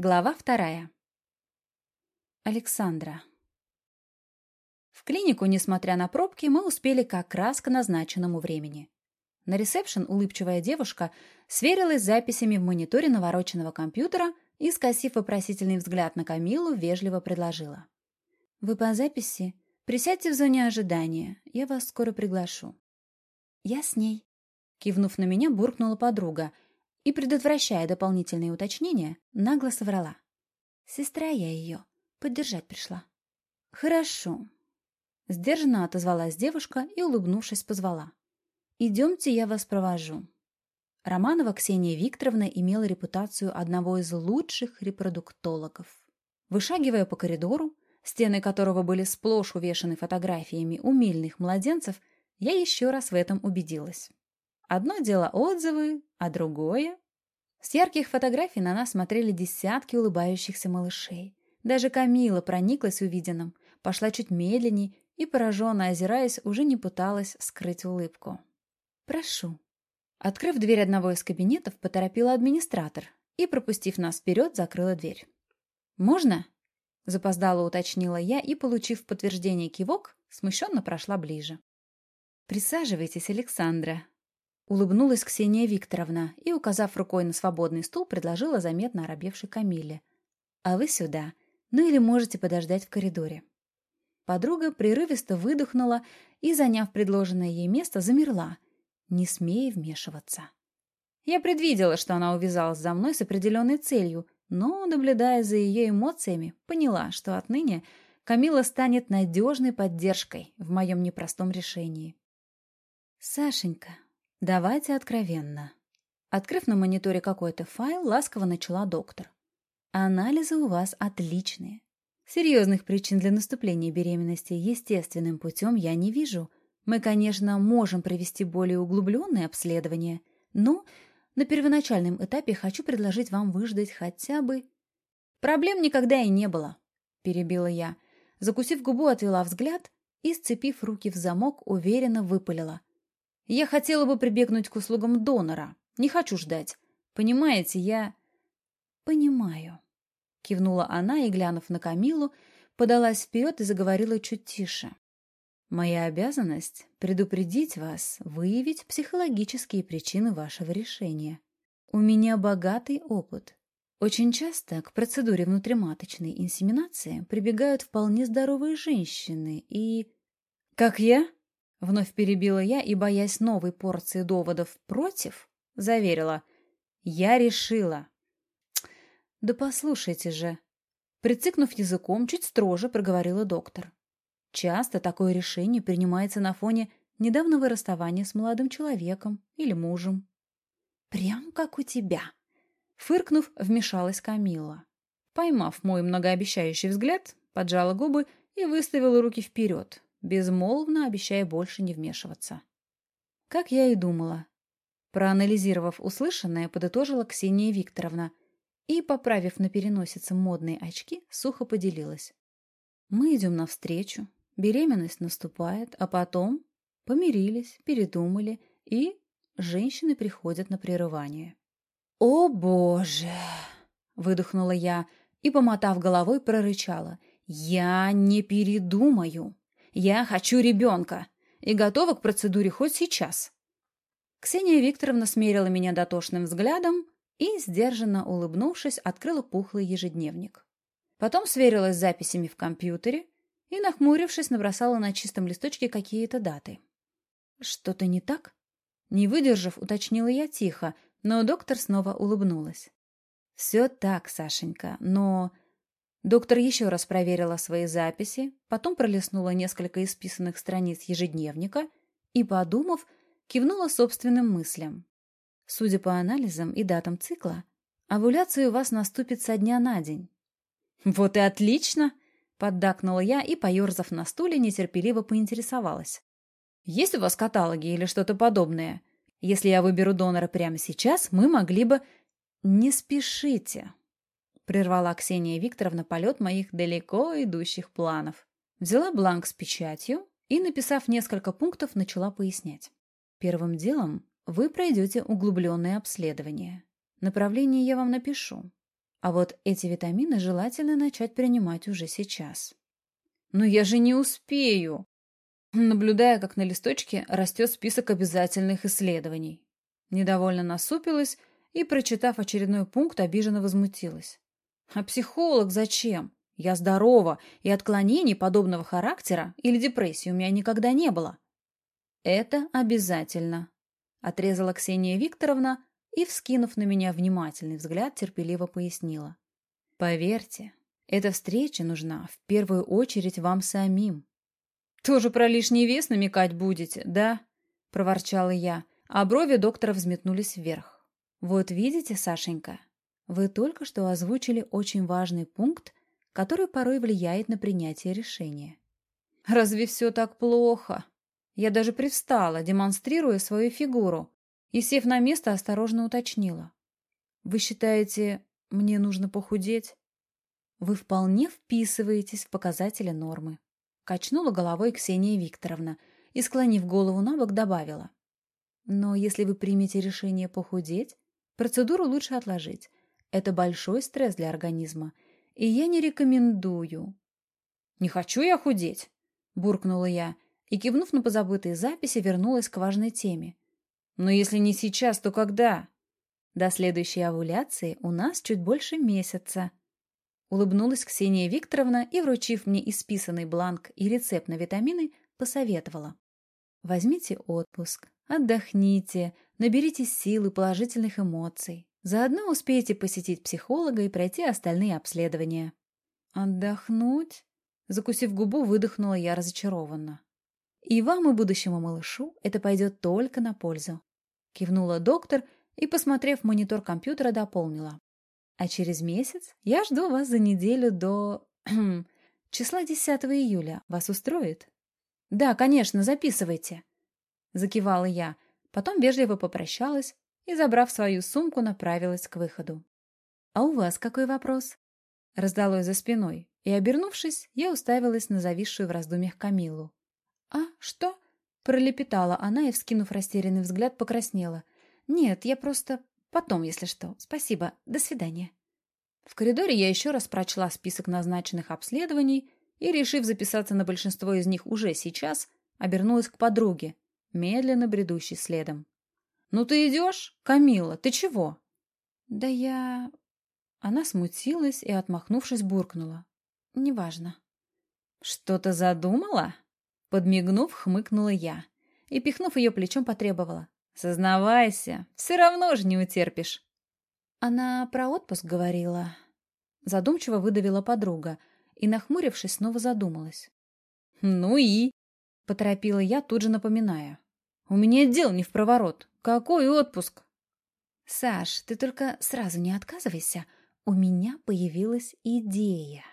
Глава вторая. Александра. В клинику, несмотря на пробки, мы успели как раз к назначенному времени. На ресепшн улыбчивая девушка сверилась с записями в мониторе навороченного компьютера и, скосив вопросительный взгляд на Камилу, вежливо предложила. «Вы по записи? Присядьте в зоне ожидания. Я вас скоро приглашу». «Я с ней», — кивнув на меня, буркнула подруга — и, предотвращая дополнительные уточнения, нагло соврала. Сестра я ее. Поддержать пришла. Хорошо. Сдержанно отозвалась девушка и, улыбнувшись, позвала. Идемте, я вас провожу. Романова Ксения Викторовна имела репутацию одного из лучших репродуктологов. Вышагивая по коридору, стены которого были сплошь увешаны фотографиями умильных младенцев, я еще раз в этом убедилась. Одно дело отзывы, а другое... С ярких фотографий на нас смотрели десятки улыбающихся малышей. Даже Камила прониклась увиденным, пошла чуть медленней и, пораженно озираясь, уже не пыталась скрыть улыбку. «Прошу». Открыв дверь одного из кабинетов, поторопила администратор и, пропустив нас вперед, закрыла дверь. «Можно?» — запоздало уточнила я и, получив подтверждение кивок, смущенно прошла ближе. «Присаживайтесь, Александра», Улыбнулась Ксения Викторовна и, указав рукой на свободный стул, предложила заметно оробевшей Камиле. «А вы сюда. Ну или можете подождать в коридоре». Подруга прерывисто выдохнула и, заняв предложенное ей место, замерла, не смея вмешиваться. Я предвидела, что она увязалась за мной с определенной целью, но, наблюдая за ее эмоциями, поняла, что отныне Камила станет надежной поддержкой в моем непростом решении. «Сашенька, Давайте откровенно. Открыв на мониторе какой-то файл, ласково начала доктор. Анализы у вас отличные. Серьезных причин для наступления беременности естественным путем я не вижу. Мы, конечно, можем провести более углубленное обследование, но на первоначальном этапе хочу предложить вам выждать хотя бы... Проблем никогда и не было, перебила я. Закусив губу, отвела взгляд и, сцепив руки в замок, уверенно выпалила. Я хотела бы прибегнуть к услугам донора. Не хочу ждать. Понимаете, я... Понимаю. Кивнула она и, глянув на Камилу, подалась вперед и заговорила чуть тише. Моя обязанность — предупредить вас, выявить психологические причины вашего решения. У меня богатый опыт. Очень часто к процедуре внутриматочной инсеминации прибегают вполне здоровые женщины и... «Как я?» Вновь перебила я и, боясь новой порции доводов против, заверила. Я решила. Да послушайте же. Прицикнув языком, чуть строже проговорила доктор. Часто такое решение принимается на фоне недавнего расставания с молодым человеком или мужем. Прям как у тебя. Фыркнув, вмешалась Камила. Поймав мой многообещающий взгляд, поджала губы и выставила руки вперед, безмолвно обещая больше не вмешиваться. Как я и думала. Проанализировав услышанное, подытожила Ксения Викторовна и, поправив на переносице модные очки, сухо поделилась. Мы идем навстречу, беременность наступает, а потом помирились, передумали, и женщины приходят на прерывание. «О, Боже!» — выдохнула я и, помотав головой, прорычала. «Я не передумаю!» Я хочу ребенка и готова к процедуре хоть сейчас. Ксения Викторовна смерила меня дотошным взглядом и, сдержанно улыбнувшись, открыла пухлый ежедневник. Потом сверилась с записями в компьютере и, нахмурившись, набросала на чистом листочке какие-то даты. «Что-то не так?» Не выдержав, уточнила я тихо, но доктор снова улыбнулась. «Все так, Сашенька, но Доктор еще раз проверила свои записи, потом пролистнула несколько исписанных страниц ежедневника и, подумав, кивнула собственным мыслям. Судя по анализам и датам цикла, овуляция у вас наступит со дня на день. «Вот и отлично!» — поддакнула я и, поерзав на стуле, нетерпеливо поинтересовалась. «Есть у вас каталоги или что-то подобное? Если я выберу донора прямо сейчас, мы могли бы...» «Не спешите!» Прервала Ксения Викторовна полет моих далеко идущих планов. Взяла бланк с печатью и, написав несколько пунктов, начала пояснять. Первым делом вы пройдете углубленное обследование. Направление я вам напишу. А вот эти витамины желательно начать принимать уже сейчас. «Но я же не успею!» Наблюдая, как на листочке растет список обязательных исследований. Недовольно насупилась и, прочитав очередной пункт, обиженно возмутилась. «А психолог зачем? Я здорова, и отклонений подобного характера или депрессии у меня никогда не было». «Это обязательно», — отрезала Ксения Викторовна и, вскинув на меня внимательный взгляд, терпеливо пояснила. «Поверьте, эта встреча нужна в первую очередь вам самим». «Тоже про лишний вес намекать будете, да?» — проворчала я, а брови доктора взметнулись вверх. «Вот видите, Сашенька, вы только что озвучили очень важный пункт, который порой влияет на принятие решения». «Разве все так плохо?» Я даже привстала, демонстрируя свою фигуру, и, сев на место, осторожно уточнила. «Вы считаете, мне нужно похудеть?» «Вы вполне вписываетесь в показатели нормы», — качнула головой Ксения Викторовна и, склонив голову на бок, добавила. «Но если вы примете решение похудеть, процедуру лучше отложить. Это большой стресс для организма, и я не рекомендую». «Не хочу я худеть», — буркнула я, и, кивнув на позабытые записи, вернулась к важной теме — но если не сейчас, то когда? До следующей овуляции у нас чуть больше месяца. Улыбнулась Ксения Викторовна и, вручив мне исписанный бланк и рецепт на витамины, посоветовала. Возьмите отпуск, отдохните, наберите сил и положительных эмоций. Заодно успеете посетить психолога и пройти остальные обследования. Отдохнуть? Закусив губу, выдохнула я разочарованно. И вам, и будущему малышу это пойдет только на пользу. Кивнула доктор и, посмотрев монитор компьютера, дополнила. А через месяц я жду вас за неделю до... числа 10 июля. Вас устроит? Да, конечно, записывайте. Закивала я, потом вежливо попрощалась и, забрав свою сумку, направилась к выходу. «А у вас какой вопрос?» Раздалось за спиной, и, обернувшись, я уставилась на зависшую в раздумьях Камилу. «А, что?» Пролепетала она и, вскинув растерянный взгляд, покраснела. «Нет, я просто... Потом, если что. Спасибо. До свидания». В коридоре я еще раз прочла список назначенных обследований и, решив записаться на большинство из них уже сейчас, обернулась к подруге, медленно бредущей следом. «Ну ты идешь? Камила, ты чего?» «Да я...» Она смутилась и, отмахнувшись, буркнула. «Неважно». «Что-то задумала?» Подмигнув, хмыкнула я и, пихнув ее плечом, потребовала. «Сознавайся, все равно же не утерпишь». Она про отпуск говорила. Задумчиво выдавила подруга и, нахмурившись, снова задумалась. «Ну и?» — поторопила я, тут же напоминая. «У меня дел не в проворот. Какой отпуск?» «Саш, ты только сразу не отказывайся. У меня появилась идея».